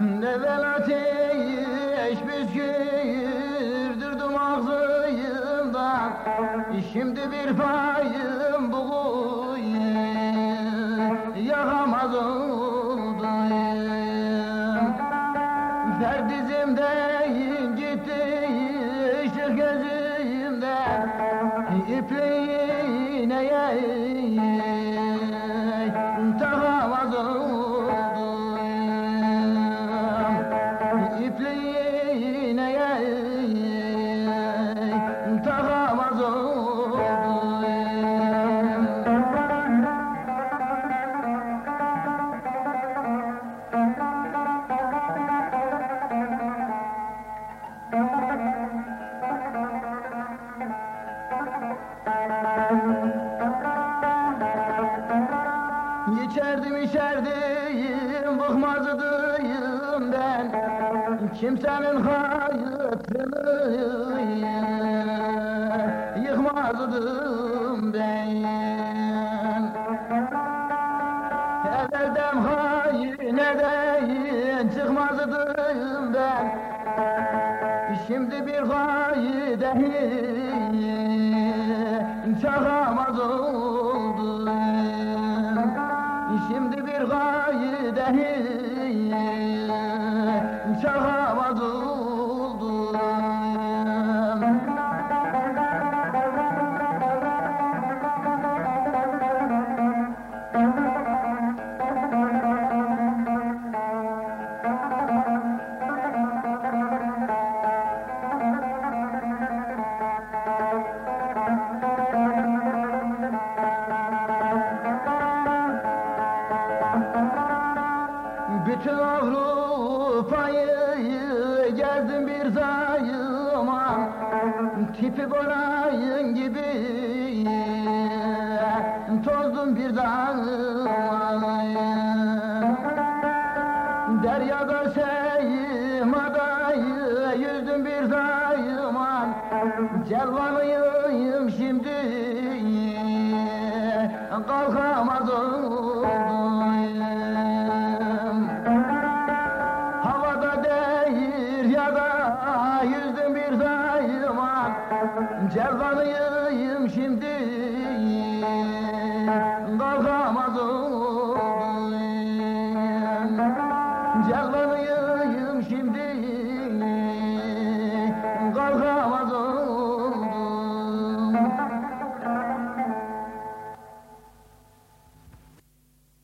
Nevel ateş püskürdürdüm ağzıyımdan Şimdi bir payım bu yakamaz oldum Ferdizimden gitti ışık gözümden İpliğine takamaz İçerdim içerdim bıkmazdım ben. Kimsenin hayatını yıkmazdım ben. Evvelden haineden çıkmazdım ben? Şimdi bir gaydeyi çakamaz oldum Şimdi bir gaydeyi Bütün Avrupa'yı gezdim bir zaman Tipi borayın gibi tozdum bir zaman Deryada seyimada yüzdüm bir zaman Celvanıyım şimdi kalkamaz oldum Cerdanıyım şimdi. Kalkamaz oldum Cerdanıyım